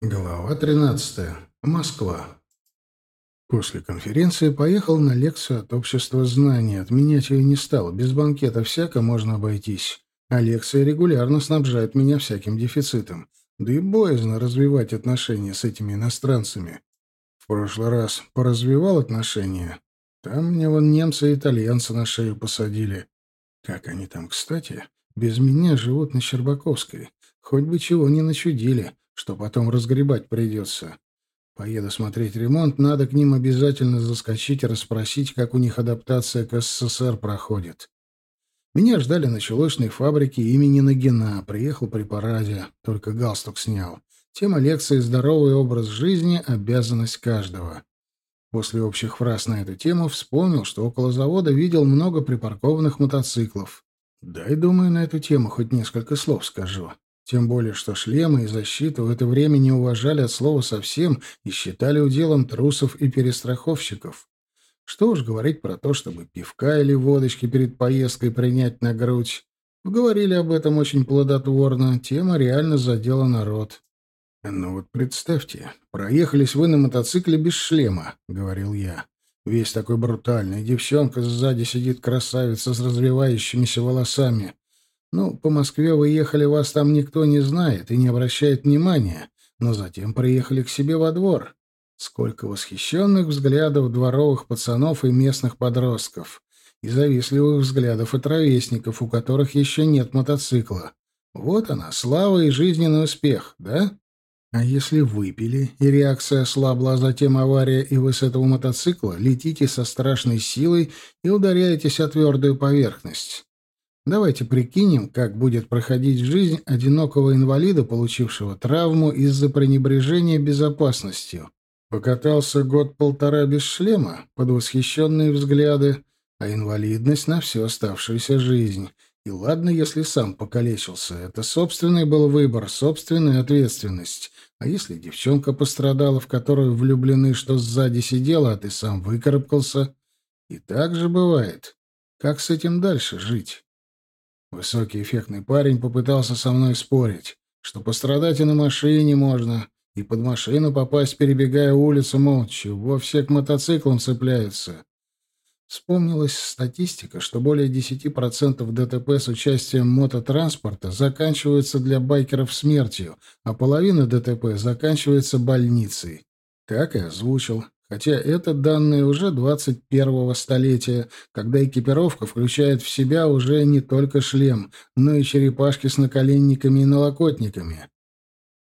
Глава 13. Москва. После конференции поехал на лекцию от общества знаний. Отменять ее не стал. Без банкета всяко можно обойтись. А лекция регулярно снабжает меня всяким дефицитом. Да и боязно развивать отношения с этими иностранцами. В прошлый раз поразвивал отношения. Там мне вон немцы и итальянцы на шею посадили. Как они там, кстати, без меня живут на Щербаковской. Хоть бы чего не начудили что потом разгребать придется. Поеду смотреть ремонт, надо к ним обязательно заскочить и расспросить, как у них адаптация к СССР проходит. Меня ждали на чулочной фабрике имени Нагина, приехал при параде, только галстук снял. Тема лекции «Здоровый образ жизни. Обязанность каждого». После общих фраз на эту тему вспомнил, что около завода видел много припаркованных мотоциклов. Дай, думаю, на эту тему хоть несколько слов скажу. Тем более, что шлемы и защиту в это время не уважали от слова совсем и считали уделом трусов и перестраховщиков. Что уж говорить про то, чтобы пивка или водочки перед поездкой принять на грудь. Говорили об этом очень плодотворно, тема реально задела народ. «Ну вот представьте, проехались вы на мотоцикле без шлема», — говорил я. Весь такой брутальный, девчонка сзади сидит красавица с развивающимися волосами. Ну, по Москве вы ехали, вас там никто не знает и не обращает внимания, но затем приехали к себе во двор. Сколько восхищенных взглядов дворовых пацанов и местных подростков. И завистливых взглядов от ровесников, у которых еще нет мотоцикла. Вот она, слава и жизненный успех, да? А если выпили, и реакция слабла, а затем авария, и вы с этого мотоцикла летите со страшной силой и ударяетесь о твердую поверхность? Давайте прикинем, как будет проходить жизнь одинокого инвалида, получившего травму из-за пренебрежения безопасностью. Покатался год-полтора без шлема, под восхищенные взгляды, а инвалидность на всю оставшуюся жизнь. И ладно, если сам покалечился, это собственный был выбор, собственная ответственность. А если девчонка пострадала, в которую влюблены, что сзади сидела, а ты сам выкарабкался? И так же бывает. Как с этим дальше жить? Высокий эффектный парень попытался со мной спорить, что пострадать и на машине можно, и под машину попасть, перебегая улицу, мол, чего все к мотоциклам цепляются. Вспомнилась статистика, что более 10% ДТП с участием мототранспорта заканчиваются для байкеров смертью, а половина ДТП заканчивается больницей. Так и озвучил. Хотя это данные уже 21-го столетия, когда экипировка включает в себя уже не только шлем, но и черепашки с наколенниками и налокотниками.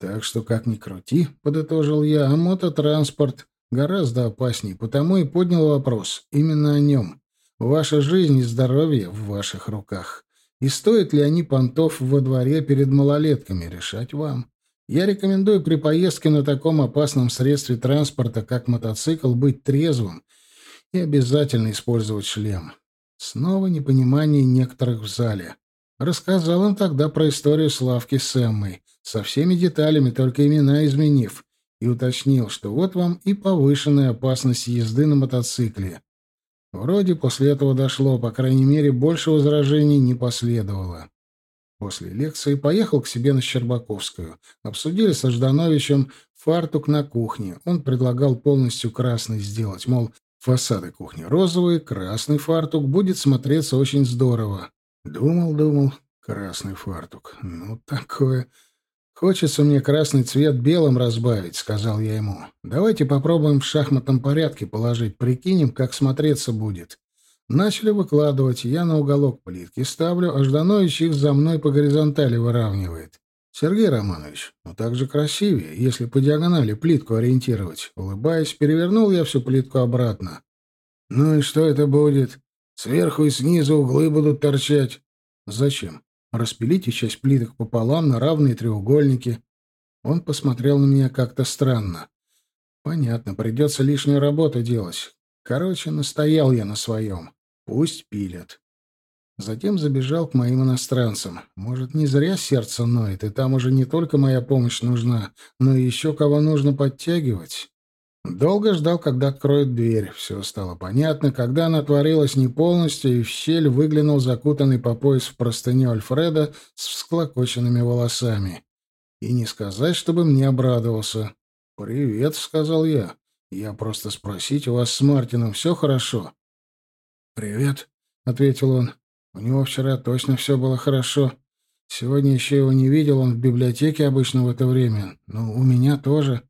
Так что, как ни крути, подытожил я, а мототранспорт гораздо опасней, потому и поднял вопрос именно о нем. Ваша жизнь и здоровье в ваших руках. И стоит ли они понтов во дворе перед малолетками, решать вам. Я рекомендую при поездке на таком опасном средстве транспорта, как мотоцикл, быть трезвым и обязательно использовать шлем. Снова непонимание некоторых в зале. Рассказал им тогда про историю Славки с Эммой, со всеми деталями, только имена изменив, и уточнил, что вот вам и повышенная опасность езды на мотоцикле. Вроде после этого дошло, по крайней мере, больше возражений не последовало. После лекции поехал к себе на Щербаковскую. Обсудили со Ждановичем фартук на кухне. Он предлагал полностью красный сделать, мол, фасады кухни розовые, красный фартук будет смотреться очень здорово. Думал, думал, красный фартук. Ну, такое... «Хочется мне красный цвет белым разбавить», — сказал я ему. «Давайте попробуем в шахматном порядке положить, прикинем, как смотреться будет. Начали выкладывать, я на уголок плитки ставлю, а Жданович их за мной по горизонтали выравнивает. Сергей Романович, ну так же красивее, если по диагонали плитку ориентировать. Улыбаясь, перевернул я всю плитку обратно. Ну и что это будет? Сверху и снизу углы будут торчать. Зачем? Распилите часть плиток пополам на равные треугольники. Он посмотрел на меня как-то странно. Понятно, придется лишнюю работу делать. Короче, настоял я на своем. Пусть пилят. Затем забежал к моим иностранцам. Может, не зря сердце ноет, и там уже не только моя помощь нужна, но и еще кого нужно подтягивать. Долго ждал, когда откроют дверь. Все стало понятно, когда она отворилась не полностью, и в щель выглянул закутанный по пояс в простыню Альфреда с всклокоченными волосами. и не сказать, чтобы мне обрадовался. «Привет», — сказал я. «Я просто спросить, у вас с Мартином все хорошо?» «Привет», — ответил он. «У него вчера точно все было хорошо. Сегодня еще его не видел, он в библиотеке обычно в это время. Ну, у меня тоже».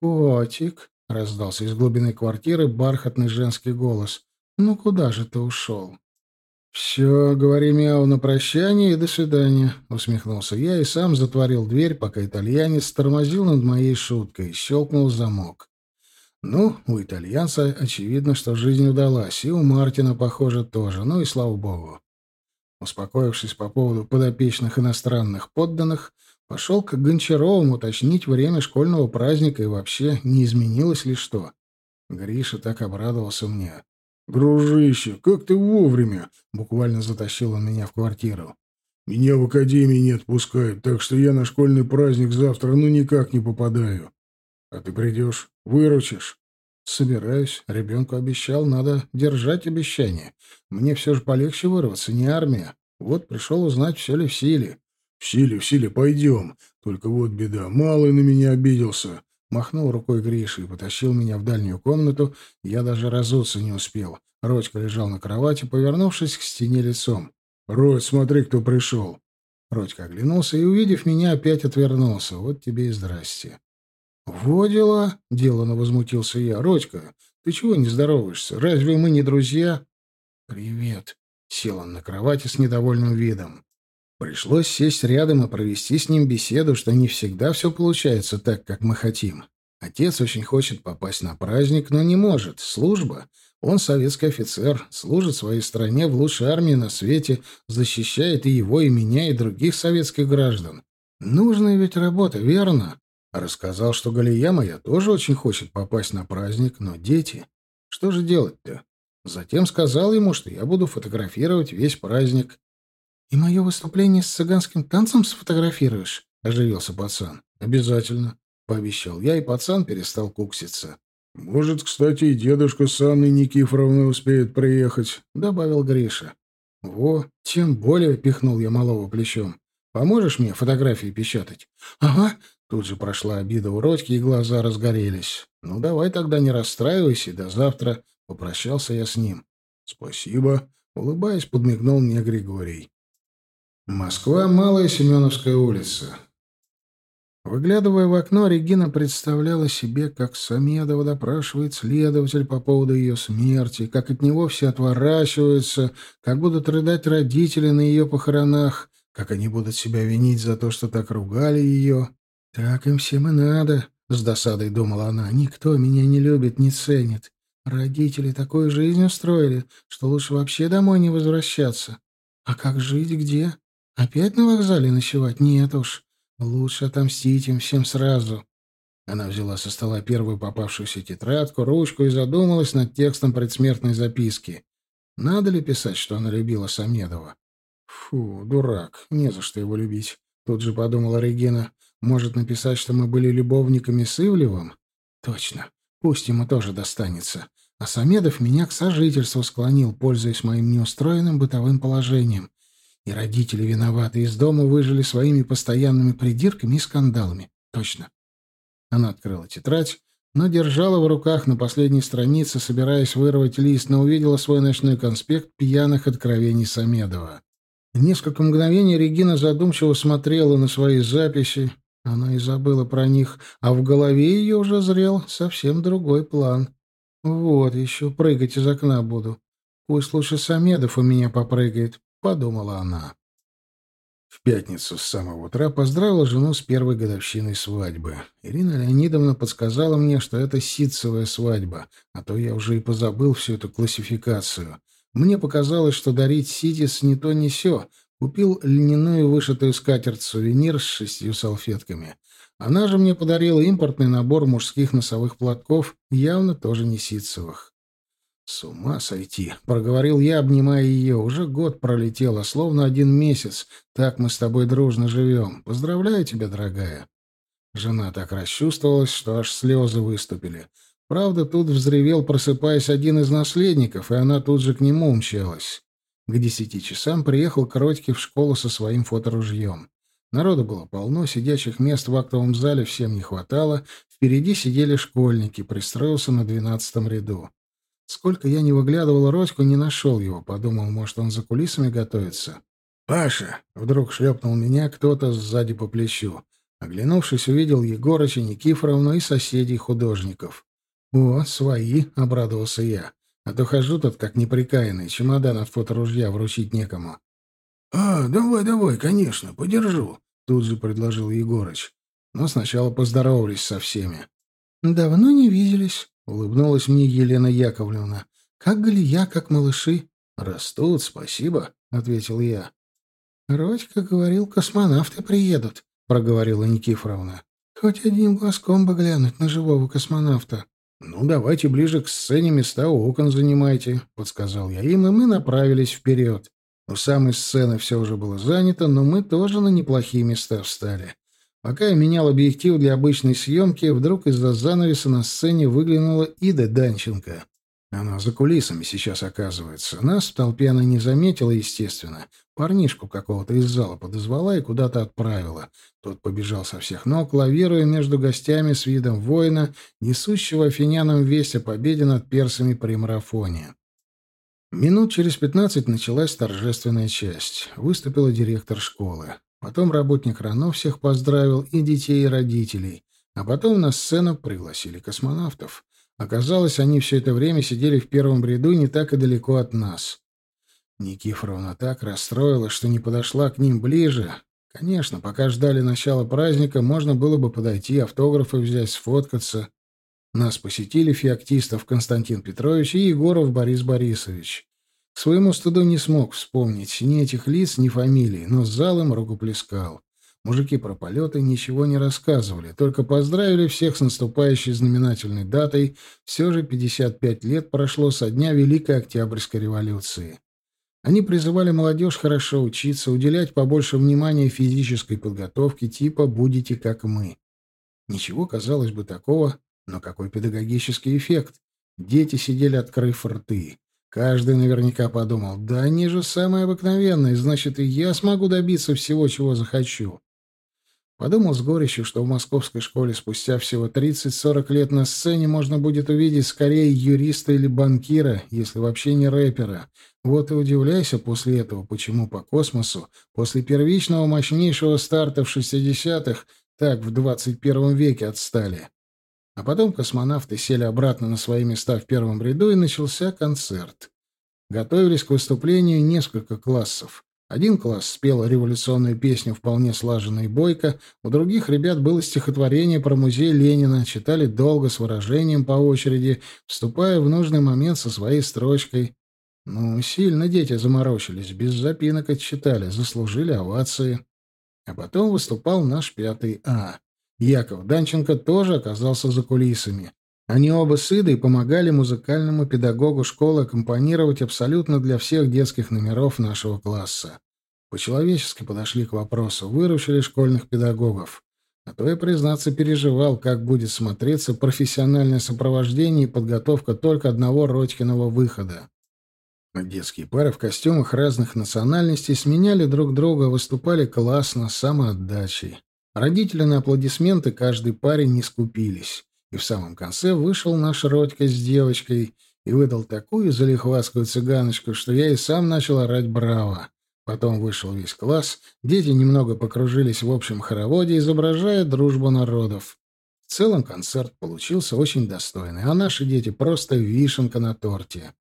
«Котик», — раздался из глубины квартиры бархатный женский голос. «Ну куда же ты ушел?» «Все, говори мяу на прощание и до свидания», — усмехнулся я и сам затворил дверь, пока итальянец тормозил над моей шуткой, щелкнул замок. Ну, у итальянца очевидно, что жизнь удалась, и у Мартина, похоже, тоже, ну и слава богу. Успокоившись по поводу подопечных иностранных подданных, пошел к Гончаровым уточнить время школьного праздника и вообще, не изменилось ли что. Гриша так обрадовался мне. «Дружище, как ты вовремя!» — буквально затащил он меня в квартиру. «Меня в академии не отпускают, так что я на школьный праздник завтра ну никак не попадаю. А ты придешь, выручишь?» «Собираюсь. Ребенку обещал, надо держать обещание. Мне все же полегче вырваться, не армия. Вот пришел узнать, все ли в силе». «В силе, в силе, пойдем. Только вот беда, малый на меня обиделся. Махнул рукой Гриша и потащил меня в дальнюю комнату. Я даже разуться не успел. Родька лежал на кровати, повернувшись к стене лицом. «Родь, смотри, кто пришел!» Родька оглянулся и, увидев меня, опять отвернулся. «Вот тебе и здрасте!» «Во дела!» — деланно возмутился я. «Родька, ты чего не здороваешься? Разве мы не друзья?» «Привет!» — сел он на кровати с недовольным видом. Пришлось сесть рядом и провести с ним беседу, что не всегда все получается так, как мы хотим. Отец очень хочет попасть на праздник, но не может. Служба. Он советский офицер, служит своей стране в лучшей армии на свете, защищает и его, и меня, и других советских граждан. Нужная ведь работа, верно? Рассказал, что Галия моя тоже очень хочет попасть на праздник, но дети... Что же делать-то? Затем сказал ему, что я буду фотографировать весь праздник. «И мое выступление с цыганским танцем сфотографируешь?» — оживился пацан. «Обязательно», — пообещал я, и пацан перестал кукситься. «Может, кстати, и дедушка с Анной Никифоровной успеет приехать», — добавил Гриша. «Во, тем более», — пихнул я малого плечом. «Поможешь мне фотографии печатать?» «Ага», — тут же прошла обида у Родьки, и глаза разгорелись. «Ну, давай тогда не расстраивайся, до завтра», — попрощался я с ним. «Спасибо», — улыбаясь, подмигнул мне Григорий. Москва, Малая Семеновская улица. Выглядывая в окно, Регина представляла себе, как Самедова допрашивает следователь по поводу ее смерти, как от него все отворачиваются, как будут рыдать родители на ее похоронах, как они будут себя винить за то, что так ругали ее. «Так им всем и надо», — с досадой думала она. «Никто меня не любит, не ценит. Родители такую жизнь устроили, что лучше вообще домой не возвращаться. А как жить где? Опять на вокзале ночевать? Нет уж. Лучше отомстить им всем сразу. Она взяла со стола первую попавшуюся тетрадку, ручку и задумалась над текстом предсмертной записки. Надо ли писать, что она любила Самедова? Фу, дурак, не за что его любить. Тут же подумала Регина. Может написать, что мы были любовниками с Ивлевым? Точно. Пусть ему тоже достанется. А Самедов меня к сожительству склонил, пользуясь моим неустроенным бытовым положением. И родители виноваты из дома выжили своими постоянными придирками и скандалами. Точно. Она открыла тетрадь, но держала в руках на последней странице, собираясь вырвать лист, но увидела свой ночной конспект пьяных откровений Самедова. Несколько мгновений Регина задумчиво смотрела на свои записи. Она и забыла про них, а в голове ее уже зрел совсем другой план. Вот еще прыгать из окна буду. Пусть лучше Самедов у меня попрыгает. — подумала она. В пятницу с самого утра поздравила жену с первой годовщиной свадьбы. Ирина Леонидовна подсказала мне, что это ситцевая свадьба, а то я уже и позабыл всю эту классификацию. Мне показалось, что дарить ситец не то не сё. Купил льняную вышитую скатерть-сувенир с шестью салфетками. Она же мне подарила импортный набор мужских носовых платков, явно тоже не ситцевых. «С ума сойти!» — проговорил я, обнимая ее. «Уже год пролетел, а словно один месяц. Так мы с тобой дружно живем. Поздравляю тебя, дорогая!» Жена так расчувствовалась, что аж слезы выступили. Правда, тут взревел, просыпаясь, один из наследников, и она тут же к нему умчалась. К десяти часам приехал Кротьки в школу со своим фоторужьем. Народу было полно, сидячих мест в актовом зале всем не хватало. Впереди сидели школьники, пристроился на двенадцатом ряду. Сколько я не выглядывал Родьку, не нашел его. Подумал, может, он за кулисами готовится. «Паша!» — вдруг шлепнул меня кто-то сзади по плечу. Оглянувшись, увидел Егорыча, Никифоровну и соседей художников. «О, свои!» — обрадовался я. «А то хожу тут, как неприкаянный, чемодан от фоторужья вручить некому». «А, давай, давай, конечно, подержу», — тут же предложил Егорыч. Но сначала поздоровались со всеми. «Давно не виделись», — улыбнулась мне Елена Яковлевна. «Как Галия, как малыши?» «Растут, спасибо», — ответил я. «Родька говорил, космонавты приедут», — проговорила Никифоровна. «Хоть одним глазком бы глянуть на живого космонавта». «Ну, давайте ближе к сцене места у окон занимайте», — подсказал я им, и мы направились вперед. У самой сцены все уже было занято, но мы тоже на неплохие места встали. Пока я менял объектив для обычной съемки, вдруг из-за занавеса на сцене выглянула Ида Данченко. Она за кулисами сейчас оказывается. Нас в толпе она не заметила, естественно. Парнишку какого-то из зала подозвала и куда-то отправила. Тот побежал со всех ног, лавируя между гостями с видом воина, несущего афинянам весть о победе над персами при марафоне. Минут через пятнадцать началась торжественная часть. Выступила директор школы. Потом работник РАНО всех поздравил, и детей, и родителей. А потом на сцену пригласили космонавтов. Оказалось, они все это время сидели в первом ряду не так и далеко от нас. Никифоровна так расстроилась, что не подошла к ним ближе. Конечно, пока ждали начала праздника, можно было бы подойти, автографы взять, сфоткаться. Нас посетили Феоктистов Константин Петрович и Егоров Борис Борисович. К своему стыду не смог вспомнить ни этих лиц, ни фамилий, но с залом рукоплескал. Мужики про полеты ничего не рассказывали, только поздравили всех с наступающей знаменательной датой. Все же 55 лет прошло со дня Великой Октябрьской революции. Они призывали молодежь хорошо учиться, уделять побольше внимания физической подготовке типа «будете как мы». Ничего, казалось бы, такого, но какой педагогический эффект? Дети сидели, открыв рты. Каждый наверняка подумал, да они же самые обыкновенные, значит, и я смогу добиться всего, чего захочу. Подумал с горечью, что в московской школе спустя всего 30-40 лет на сцене можно будет увидеть скорее юриста или банкира, если вообще не рэпера. Вот и удивляйся после этого, почему по космосу, после первичного мощнейшего старта в 60-х, так в 21 веке отстали. А потом космонавты сели обратно на свои места в первом ряду, и начался концерт. Готовились к выступлению несколько классов. Один класс спел революционную песню вполне слаженно и бойко, у других ребят было стихотворение про музей Ленина, читали долго с выражением по очереди, вступая в нужный момент со своей строчкой. Ну, сильно дети заморочились, без запинок отчитали, заслужили овации. А потом выступал наш пятый А. Яков Данченко тоже оказался за кулисами. Они оба с Идой помогали музыкальному педагогу школы аккомпанировать абсолютно для всех детских номеров нашего класса. По-человечески подошли к вопросу, выручили школьных педагогов. А то я, признаться, переживал, как будет смотреться профессиональное сопровождение и подготовка только одного Родькиного выхода. Детские пары в костюмах разных национальностей сменяли друг друга, выступали классно, самоотдачей. Родители на аплодисменты каждой паре не скупились. И в самом конце вышел наш Родька с девочкой и выдал такую залихватскую цыганочку, что я и сам начал орать «Браво!». Потом вышел весь класс, дети немного покружились в общем хороводе, изображая дружбу народов. В целом концерт получился очень достойный, а наши дети просто вишенка на торте.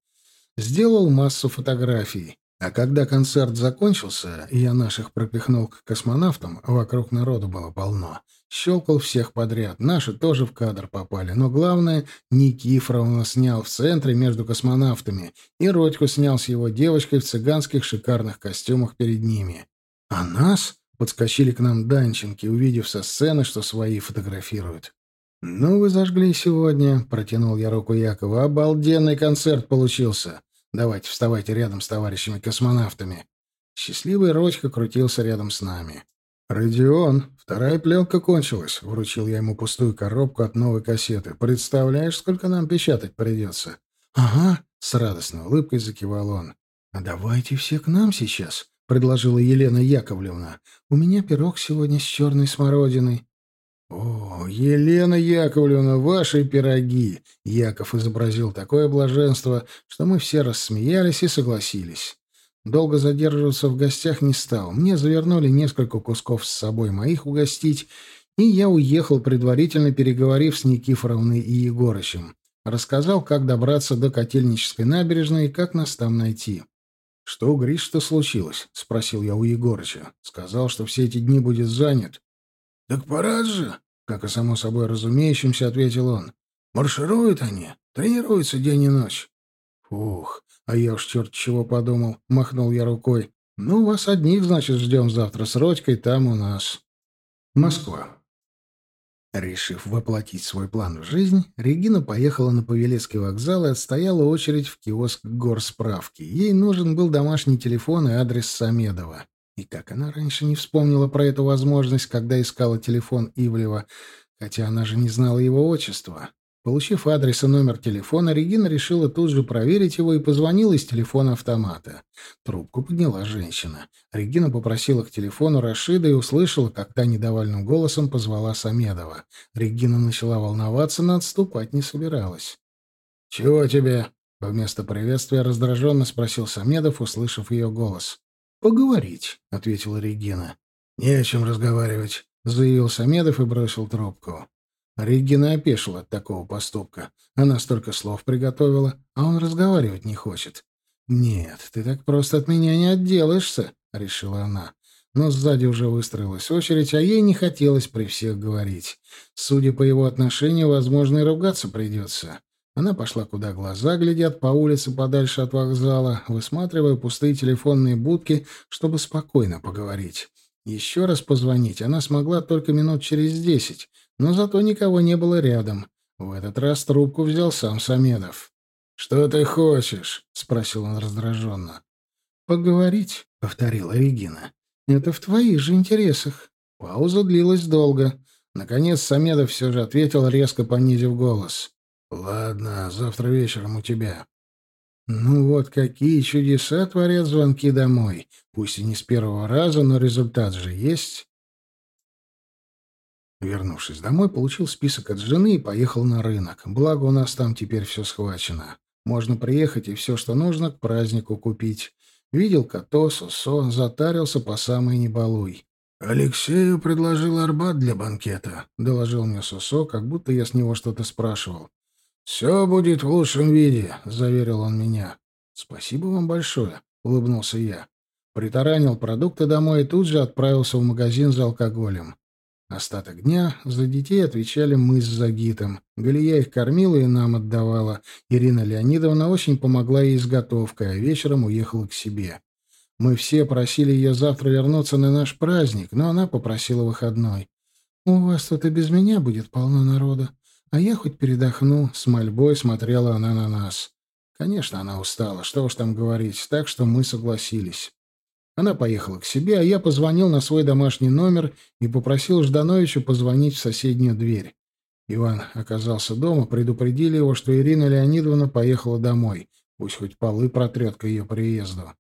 Сделал массу фотографий. А когда концерт закончился, и я наших пропихнул к космонавтам, вокруг народу было полно. Щелкал всех подряд. Наши тоже в кадр попали. Но главное, Никифоровна снял в центре между космонавтами, и Родьку снял с его девочкой в цыганских шикарных костюмах перед ними. А нас подскочили к нам данченки, увидев со сцены, что свои фотографируют. «Ну, вы зажгли сегодня», — протянул я руку Якова. «Обалденный концерт получился. Давайте, вставайте рядом с товарищами-космонавтами. Счастливый Родька крутился рядом с нами. «Родион, вторая пленка кончилась», — вручил я ему пустую коробку от новой кассеты. «Представляешь, сколько нам печатать придется?» «Ага», — с радостной улыбкой закивал он. «А давайте все к нам сейчас», — предложила Елена Яковлевна. «У меня пирог сегодня с черной смородиной». «О, Елена Яковлевна, ваши пироги!» Яков изобразил такое блаженство, что мы все рассмеялись и согласились. Долго задерживаться в гостях не стал. Мне завернули несколько кусков с собой моих угостить, и я уехал, предварительно переговорив с Никифоровной и Егорычем. Рассказал, как добраться до Котельнической набережной и как нас там найти. «Что, Гриш, что случилось?» — спросил я у Егорыча. Сказал, что все эти дни будет занят. «Так парад же!» — как и само собой разумеющимся, ответил он. «Маршируют они, тренируются день и ночь». «Фух, а я уж черт чего подумал», — махнул я рукой. «Ну, вас одних, значит, ждем завтра с Родькой там у нас». Москва. Решив воплотить свой план в жизнь, Регина поехала на Павелецкий вокзал и отстояла очередь в киоск горсправки. Ей нужен был домашний телефон и адрес Самедова. И как она раньше не вспомнила про эту возможность, когда искала телефон Ивлева, хотя она же не знала его отчества. Получив адрес и номер телефона, Регина решила тут же проверить его и позвонила из телефона автомата. Трубку подняла женщина. Регина попросила к телефону Рашида и услышала, как та недовольным голосом позвала Самедова. Регина начала волноваться, но отступать не собиралась. «Чего тебе?» — вместо приветствия раздраженно спросил Самедов, услышав ее голос. «Поговорить», — ответила Регина. «Не о чем разговаривать», — заявил Самедов и бросил трубку. Регина опешила от такого поступка. Она столько слов приготовила, а он разговаривать не хочет. «Нет, ты так просто от меня не отделаешься», — решила она. Но сзади уже выстроилась очередь, а ей не хотелось при всех говорить. Судя по его отношению, возможно, и ругаться придется. Она пошла, куда глаза глядят, по улице подальше от вокзала, высматривая пустые телефонные будки, чтобы спокойно поговорить. Еще раз позвонить она смогла только минут через десять, но зато никого не было рядом. В этот раз трубку взял сам Самедов. «Что ты хочешь?» — спросил он раздраженно. «Поговорить», — повторила Регина. «Это в твоих же интересах». Пауза длилась долго. Наконец Самедов все же ответил, резко понизив голос. «Ладно, завтра вечером у тебя». Ну вот какие чудеса творят звонки домой. Пусть и не с первого раза, но результат же есть. Вернувшись домой, получил список от жены и поехал на рынок. Благо, у нас там теперь все схвачено. Можно приехать и все, что нужно, к празднику купить. Видел Като, Сосо, затарился по самой небалуй. «Алексею предложил Арбат для банкета», — доложил мне Сосо, как будто я с него что-то спрашивал. «Все будет в лучшем виде», — заверил он меня. «Спасибо вам большое», — улыбнулся я. Притаранил продукты домой и тут же отправился в магазин за алкоголем. Остаток дня за детей отвечали мы с Загитом. Галия их кормила и нам отдавала. Ирина Леонидовна очень помогла ей с а вечером уехала к себе. Мы все просили ее завтра вернуться на наш праздник, но она попросила выходной. «У вас тут и без меня будет полно народа, а я хоть передохну», — с мольбой смотрела она на нас. Конечно, она устала, что уж там говорить, так что мы согласились. Она поехала к себе, а я позвонил на свой домашний номер и попросил Ждановича позвонить в соседнюю дверь. Иван оказался дома, предупредили его, что Ирина Леонидовна поехала домой. Пусть хоть полы протрет к ее приезду.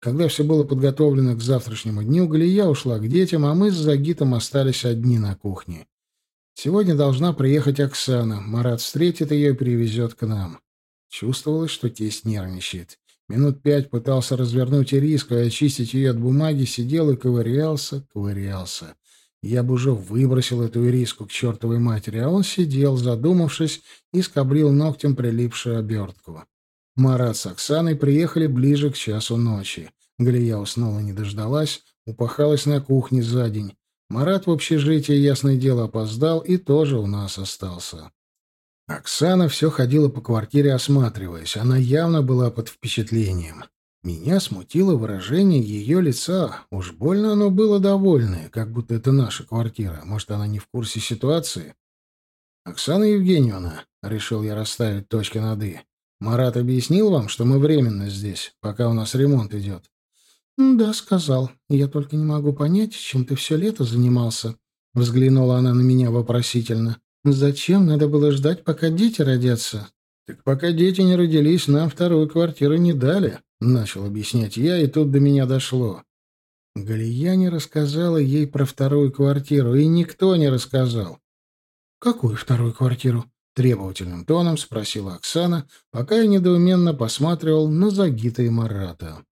Когда все было подготовлено к завтрашнему дню, Галия ушла к детям, а мы с Загитом остались одни на кухне. Сегодня должна приехать Оксана. Марат встретит ее и привезет к нам. Чувствовалось, что тесть нервничает. Минут пять пытался развернуть ириску и очистить ее от бумаги, сидел и ковырялся, ковырялся. Я бы уже выбросил эту ириску к чертовой матери, а он сидел, задумавшись, и скоблил ногтем прилипшую обертку. Марат с Оксаной приехали ближе к часу ночи. Галия уснула не дождалась, упахалась на кухне за день. Марат в общежитии, ясное дело, опоздал и тоже у нас остался. Оксана все ходила по квартире, осматриваясь. Она явно была под впечатлением. Меня смутило выражение ее лица. Уж больно оно было довольное, как будто это наша квартира. Может, она не в курсе ситуации? «Оксана Евгеньевна», — решил я расставить точки над «и», — «Марат объяснил вам, что мы временно здесь, пока у нас ремонт идет?» «Да, сказал. Я только не могу понять, чем ты все лето занимался». Взглянула она на меня вопросительно. Зачем надо было ждать, пока дети родятся? Так пока дети не родились, нам вторую квартиру не дали, начал объяснять я, и тут до меня дошло. Галия не рассказала ей про вторую квартиру, и никто не рассказал. «Какую вторую квартиру?» — требовательным тоном спросила Оксана, пока я недоуменно посматривал на Загита и Марата.